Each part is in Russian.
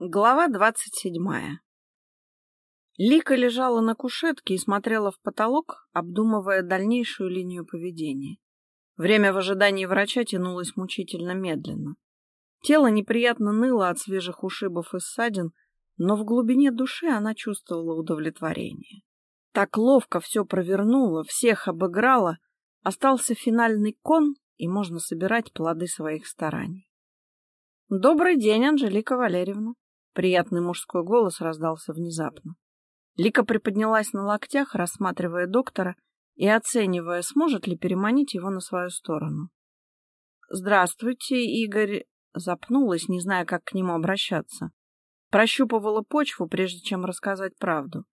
Глава двадцать седьмая Лика лежала на кушетке и смотрела в потолок, обдумывая дальнейшую линию поведения. Время в ожидании врача тянулось мучительно медленно. Тело неприятно ныло от свежих ушибов и ссадин, но в глубине души она чувствовала удовлетворение. Так ловко все провернула, всех обыграла, остался финальный кон, и можно собирать плоды своих стараний. «Добрый день, Анжелика Валерьевна!» Приятный мужской голос раздался внезапно. Лика приподнялась на локтях, рассматривая доктора и оценивая, сможет ли переманить его на свою сторону. «Здравствуйте, Игорь...» Запнулась, не зная, как к нему обращаться. Прощупывала почву, прежде чем рассказать правду.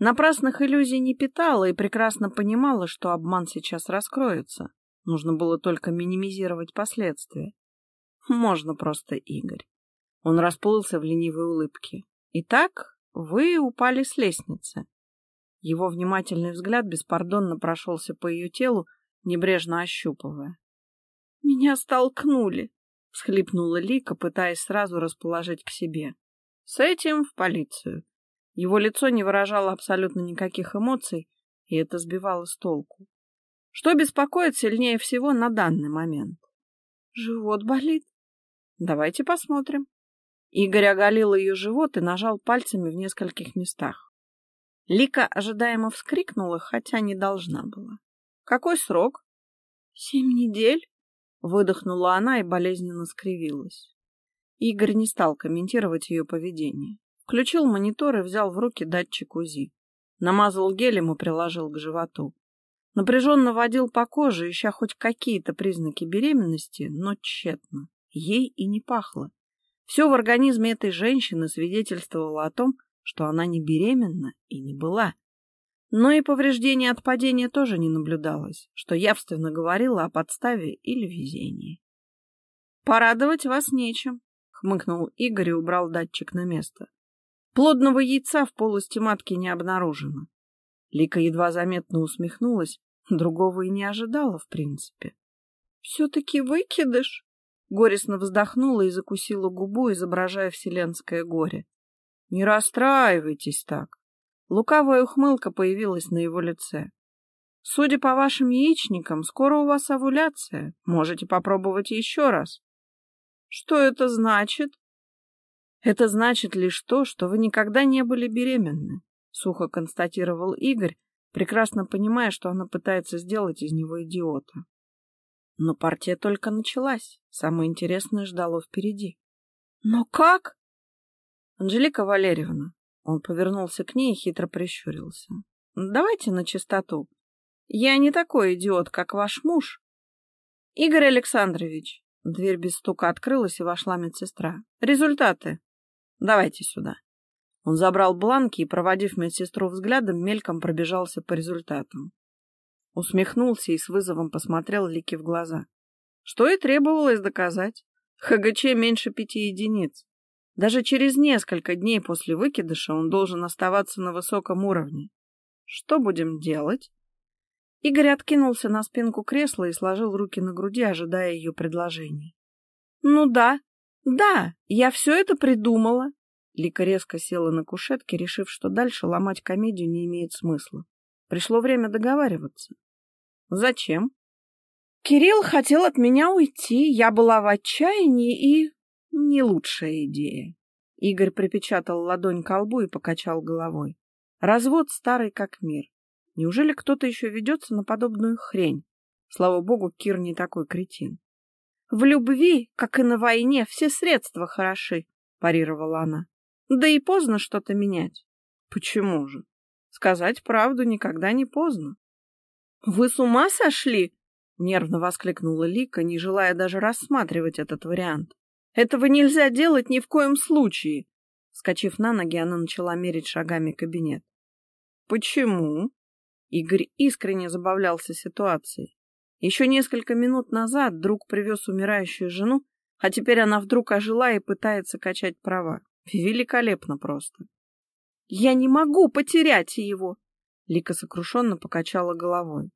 Напрасных иллюзий не питала и прекрасно понимала, что обман сейчас раскроется. Нужно было только минимизировать последствия. Можно просто Игорь. Он расплылся в ленивой улыбке. «Итак, вы упали с лестницы». Его внимательный взгляд беспардонно прошелся по ее телу, небрежно ощупывая. «Меня столкнули», — всхлипнула Лика, пытаясь сразу расположить к себе. «С этим в полицию». Его лицо не выражало абсолютно никаких эмоций, и это сбивало с толку. Что беспокоит сильнее всего на данный момент? «Живот болит?» «Давайте посмотрим». Игорь оголил ее живот и нажал пальцами в нескольких местах. Лика ожидаемо вскрикнула, хотя не должна была. «Какой срок?» «Семь недель?» — выдохнула она и болезненно скривилась. Игорь не стал комментировать ее поведение. Включил монитор и взял в руки датчик УЗИ. Намазал гелем и приложил к животу. Напряженно водил по коже, ища хоть какие-то признаки беременности, но тщетно. Ей и не пахло. Все в организме этой женщины свидетельствовало о том, что она не беременна и не была. Но и повреждения от падения тоже не наблюдалось, что явственно говорило о подставе или везении. «Порадовать вас нечем», — хмыкнул Игорь и убрал датчик на место. «Плодного яйца в полости матки не обнаружено». Лика едва заметно усмехнулась, другого и не ожидала, в принципе. «Все-таки выкидыш?» Горестно вздохнула и закусила губу, изображая вселенское горе. — Не расстраивайтесь так. Лукавая ухмылка появилась на его лице. — Судя по вашим яичникам, скоро у вас овуляция. Можете попробовать еще раз. — Что это значит? — Это значит лишь то, что вы никогда не были беременны, — сухо констатировал Игорь, прекрасно понимая, что она пытается сделать из него идиота. Но партия только началась. Самое интересное ждало впереди. «Но как?» «Анжелика Валерьевна». Он повернулся к ней и хитро прищурился. «Давайте на чистоту. Я не такой идиот, как ваш муж». «Игорь Александрович». Дверь без стука открылась, и вошла медсестра. «Результаты. Давайте сюда». Он забрал бланки и, проводив медсестру взглядом, мельком пробежался по результатам. Усмехнулся и с вызовом посмотрел Лике в глаза. Что и требовалось доказать. ХГЧ меньше пяти единиц. Даже через несколько дней после выкидыша он должен оставаться на высоком уровне. Что будем делать? Игорь откинулся на спинку кресла и сложил руки на груди, ожидая ее предложений. Ну да, да, я все это придумала. Лика резко села на кушетке, решив, что дальше ломать комедию не имеет смысла. Пришло время договариваться. Зачем? Кирилл хотел от меня уйти, я была в отчаянии и... Не лучшая идея. Игорь припечатал ладонь к лбу и покачал головой. Развод старый как мир. Неужели кто-то еще ведется на подобную хрень? Слава богу, Кир не такой кретин. В любви, как и на войне, все средства хороши, парировала она. Да и поздно что-то менять. Почему же? Сказать правду никогда не поздно. «Вы с ума сошли?» — нервно воскликнула Лика, не желая даже рассматривать этот вариант. «Этого нельзя делать ни в коем случае!» Скочив на ноги, она начала мерить шагами кабинет. «Почему?» Игорь искренне забавлялся ситуацией. Еще несколько минут назад друг привез умирающую жену, а теперь она вдруг ожила и пытается качать права. Великолепно просто. «Я не могу потерять его!» Лика сокрушенно покачала головой.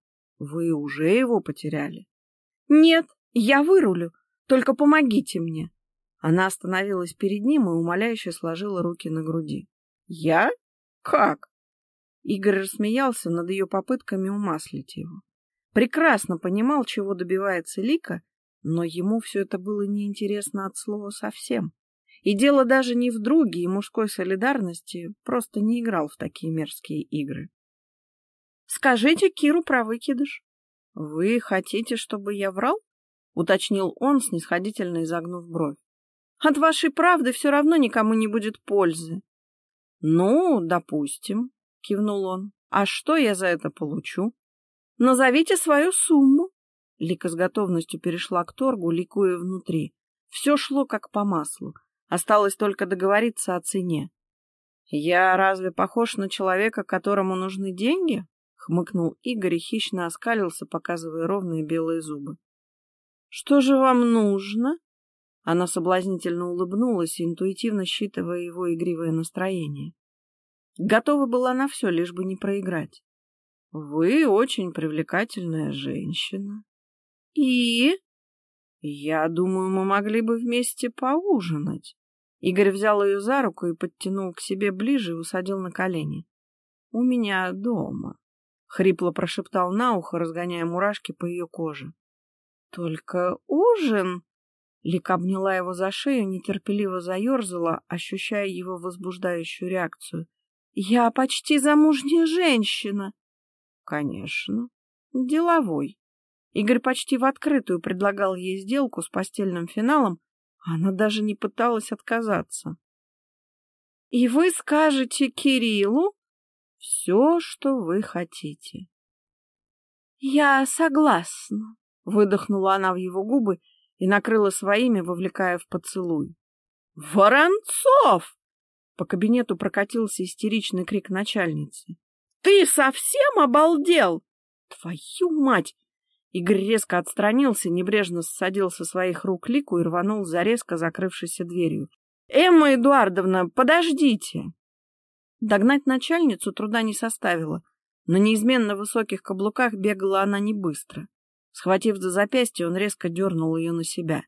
Вы уже его потеряли? Нет, я вырулю. Только помогите мне. Она остановилась перед ним и умоляюще сложила руки на груди. «Я? Как?» Игорь рассмеялся над ее попытками умаслить его. Прекрасно понимал, чего добивается Лика, но ему все это было неинтересно от слова совсем. И дело даже не в друге и мужской солидарности, просто не играл в такие мерзкие игры. «Скажите Киру про выкидыш». «Вы хотите, чтобы я врал?» — уточнил он, снисходительно изогнув бровь. «От вашей правды все равно никому не будет пользы». «Ну, допустим», — кивнул он. «А что я за это получу?» «Назовите свою сумму». Лика с готовностью перешла к торгу, ликуя внутри. Все шло как по маслу. Осталось только договориться о цене. «Я разве похож на человека, которому нужны деньги?» — хмыкнул Игорь и хищно оскалился, показывая ровные белые зубы. «Что же вам нужно?» Она соблазнительно улыбнулась, интуитивно считывая его игривое настроение. Готова была на все, лишь бы не проиграть. «Вы очень привлекательная женщина». «И?» «Я думаю, мы могли бы вместе поужинать». Игорь взял ее за руку и подтянул к себе ближе и усадил на колени. «У меня дома», — хрипло прошептал на ухо, разгоняя мурашки по ее коже. «Только ужин?» Лика обняла его за шею, нетерпеливо заерзала, ощущая его возбуждающую реакцию. «Я почти замужняя женщина!» «Конечно. Деловой». Игорь почти в открытую предлагал ей сделку с постельным финалом, она даже не пыталась отказаться. — И вы скажете Кириллу все, что вы хотите. — Я согласна, — выдохнула она в его губы и накрыла своими, вовлекая в поцелуй. — Воронцов! По кабинету прокатился истеричный крик начальницы. — Ты совсем обалдел? Твою мать! Игорь резко отстранился, небрежно ссадил со своих рук лику и рванул за резко закрывшейся дверью. «Эмма Эдуардовна, подождите!» Догнать начальницу труда не составило. На неизменно высоких каблуках бегала она не быстро. Схватив за запястье, он резко дернул ее на себя.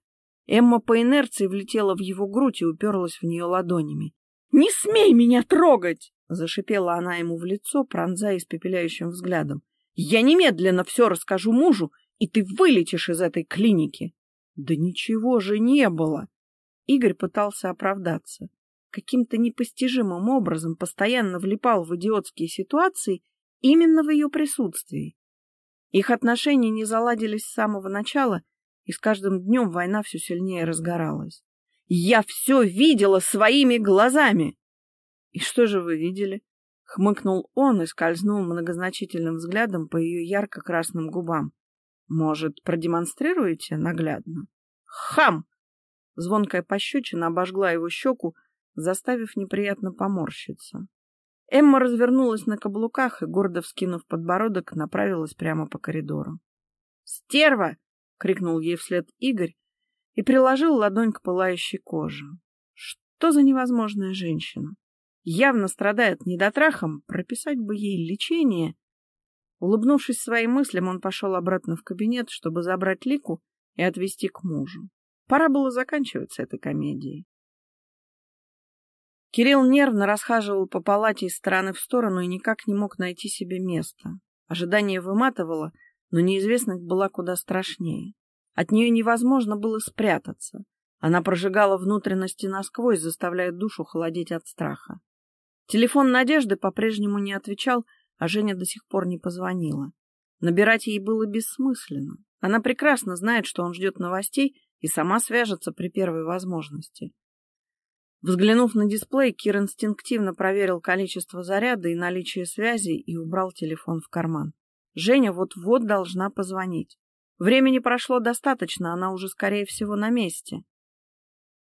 Эмма по инерции влетела в его грудь и уперлась в нее ладонями. «Не смей меня трогать!» — зашипела она ему в лицо, пронзая испепеляющим взглядом. Я немедленно все расскажу мужу, и ты вылетишь из этой клиники. Да ничего же не было. Игорь пытался оправдаться. Каким-то непостижимым образом постоянно влипал в идиотские ситуации именно в ее присутствии. Их отношения не заладились с самого начала, и с каждым днем война все сильнее разгоралась. «Я все видела своими глазами!» «И что же вы видели?» Хмыкнул он и скользнул многозначительным взглядом по ее ярко-красным губам. «Может, продемонстрируете наглядно?» «Хам!» Звонкая пощечина обожгла его щеку, заставив неприятно поморщиться. Эмма развернулась на каблуках и, гордо вскинув подбородок, направилась прямо по коридору. «Стерва!» — крикнул ей вслед Игорь и приложил ладонь к пылающей коже. «Что за невозможная женщина?» Явно страдает недотрахом, прописать бы ей лечение. Улыбнувшись своим мыслям, он пошел обратно в кабинет, чтобы забрать Лику и отвезти к мужу. Пора было заканчивать с этой комедией. Кирилл нервно расхаживал по палате из стороны в сторону и никак не мог найти себе места. Ожидание выматывало, но неизвестность была куда страшнее. От нее невозможно было спрятаться. Она прожигала внутренности насквозь, заставляя душу холодеть от страха. Телефон Надежды по-прежнему не отвечал, а Женя до сих пор не позвонила. Набирать ей было бессмысленно. Она прекрасно знает, что он ждет новостей и сама свяжется при первой возможности. Взглянув на дисплей, Кир инстинктивно проверил количество заряда и наличие связи и убрал телефон в карман. Женя вот-вот должна позвонить. Времени прошло достаточно, она уже, скорее всего, на месте.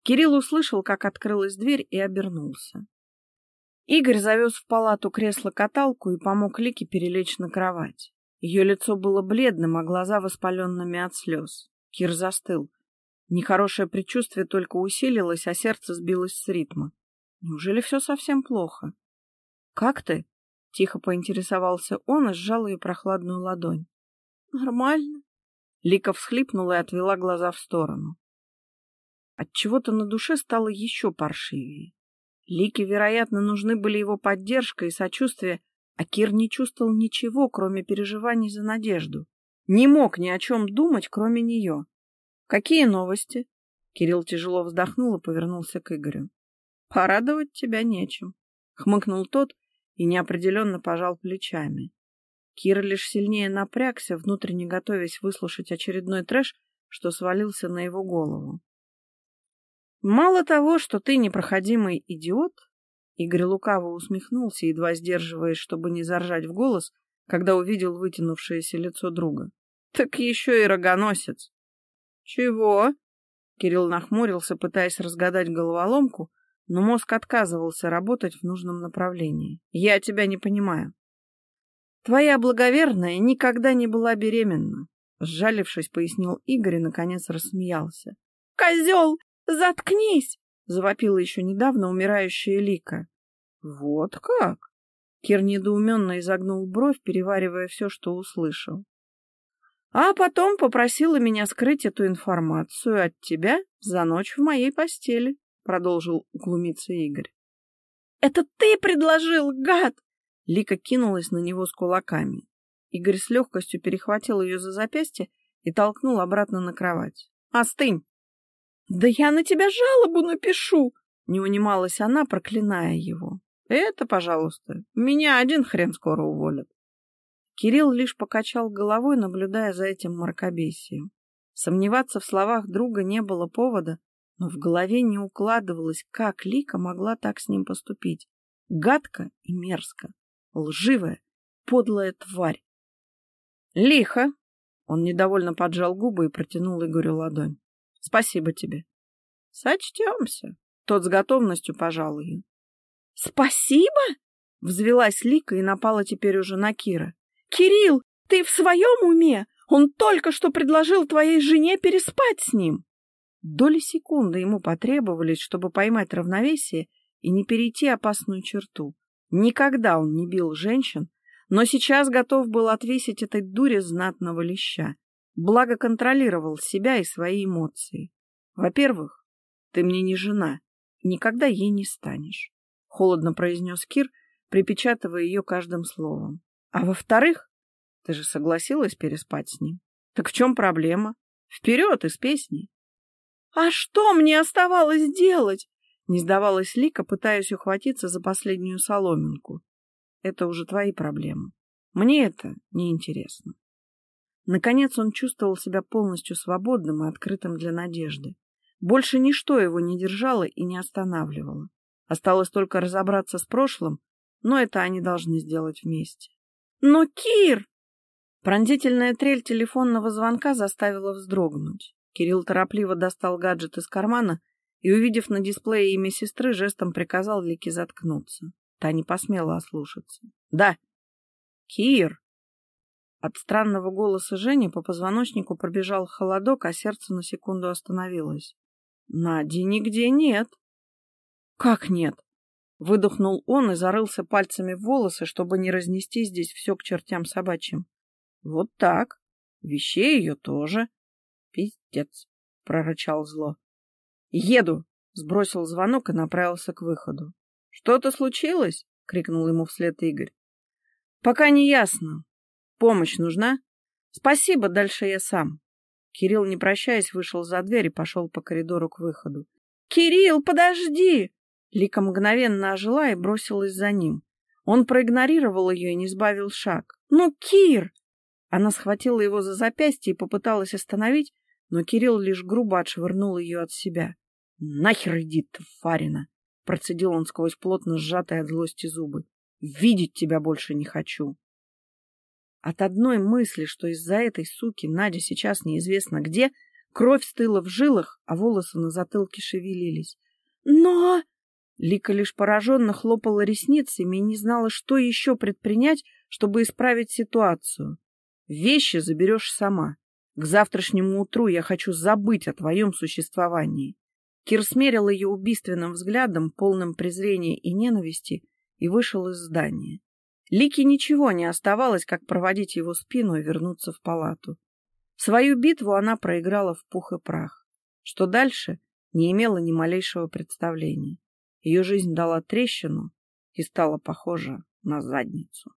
Кирилл услышал, как открылась дверь и обернулся. Игорь завез в палату кресло-каталку и помог Лике перелечь на кровать. Ее лицо было бледным, а глаза воспаленными от слез. Кир застыл. Нехорошее предчувствие только усилилось, а сердце сбилось с ритма. Неужели все совсем плохо? — Как ты? — тихо поинтересовался он и сжал ее прохладную ладонь. — Нормально. Лика всхлипнула и отвела глаза в сторону. Отчего-то на душе стало еще паршивее. Лике, вероятно, нужны были его поддержка и сочувствие, а Кир не чувствовал ничего, кроме переживаний за надежду. Не мог ни о чем думать, кроме нее. «Какие новости?» Кирилл тяжело вздохнул и повернулся к Игорю. «Порадовать тебя нечем», — хмыкнул тот и неопределенно пожал плечами. Кир лишь сильнее напрягся, внутренне готовясь выслушать очередной трэш, что свалился на его голову. Мало того, что ты непроходимый идиот, Игорь лукаво усмехнулся, едва сдерживаясь, чтобы не заржать в голос, когда увидел вытянувшееся лицо друга. Так еще и рогоносец. Чего? Кирилл нахмурился, пытаясь разгадать головоломку, но мозг отказывался работать в нужном направлении. Я тебя не понимаю. Твоя благоверная никогда не была беременна. Сжалившись, пояснил Игорь и, наконец, рассмеялся. «Козел! «Заткнись!» — завопила еще недавно умирающая Лика. «Вот как?» Кир недоуменно изогнул бровь, переваривая все, что услышал. «А потом попросила меня скрыть эту информацию от тебя за ночь в моей постели», — продолжил глумиться Игорь. «Это ты предложил, гад!» Лика кинулась на него с кулаками. Игорь с легкостью перехватил ее за запястье и толкнул обратно на кровать. «Остынь!» «Да я на тебя жалобу напишу!» — не унималась она, проклиная его. «Это, пожалуйста, меня один хрен скоро уволят». Кирилл лишь покачал головой, наблюдая за этим мракобесием. Сомневаться в словах друга не было повода, но в голове не укладывалось, как Лика могла так с ним поступить. Гадко и мерзко, лживая, подлая тварь. «Лихо!» — он недовольно поджал губы и протянул Игорю ладонь. Спасибо тебе. Сочтемся. Тот с готовностью пожалуй. Спасибо? Взвелась Лика и напала теперь уже на Кира. Кирилл, ты в своем уме? Он только что предложил твоей жене переспать с ним. Доли секунды ему потребовались, чтобы поймать равновесие и не перейти опасную черту. Никогда он не бил женщин, но сейчас готов был отвесить этой дуре знатного леща. Благо контролировал себя и свои эмоции. Во-первых, ты мне не жена, никогда ей не станешь, — холодно произнес Кир, припечатывая ее каждым словом. А во-вторых, ты же согласилась переспать с ним. Так в чем проблема? Вперед из песни. — А что мне оставалось делать? — не сдавалась Лика, пытаясь ухватиться за последнюю соломинку. — Это уже твои проблемы. Мне это неинтересно. Наконец он чувствовал себя полностью свободным и открытым для надежды. Больше ничто его не держало и не останавливало. Осталось только разобраться с прошлым, но это они должны сделать вместе. «Но Кир!» Пронзительная трель телефонного звонка заставила вздрогнуть. Кирилл торопливо достал гаджет из кармана и, увидев на дисплее имя сестры, жестом приказал Лике заткнуться. Та не посмела ослушаться. «Да». «Кир!» От странного голоса Жени по позвоночнику пробежал холодок, а сердце на секунду остановилось. Нади нигде нет. Как нет? Выдохнул он и зарылся пальцами в волосы, чтобы не разнести здесь все к чертям собачьим. Вот так. Вещей ее тоже. Пиздец, прорычал зло. Еду! Сбросил звонок и направился к выходу. Что-то случилось? крикнул ему вслед Игорь. Пока не ясно. Помощь нужна? Спасибо, дальше я сам. Кирилл, не прощаясь, вышел за дверь и пошел по коридору к выходу. «Кирилл, подожди!» Лика мгновенно ожила и бросилась за ним. Он проигнорировал ее и не сбавил шаг. «Ну, Кир!» Она схватила его за запястье и попыталась остановить, но Кирилл лишь грубо отшвырнул ее от себя. «Нахер иди, тварина!» Процедил он сквозь плотно сжатые от злости зубы. «Видеть тебя больше не хочу!» От одной мысли, что из-за этой суки Надя сейчас неизвестно где, кровь стыла в жилах, а волосы на затылке шевелились. «Но...» Лика лишь пораженно хлопала ресницами и не знала, что еще предпринять, чтобы исправить ситуацию. «Вещи заберешь сама. К завтрашнему утру я хочу забыть о твоем существовании». Кир смерил ее убийственным взглядом, полным презрения и ненависти, и вышел из здания. Лике ничего не оставалось, как проводить его спину и вернуться в палату. Свою битву она проиграла в пух и прах. Что дальше, не имела ни малейшего представления. Ее жизнь дала трещину и стала похожа на задницу.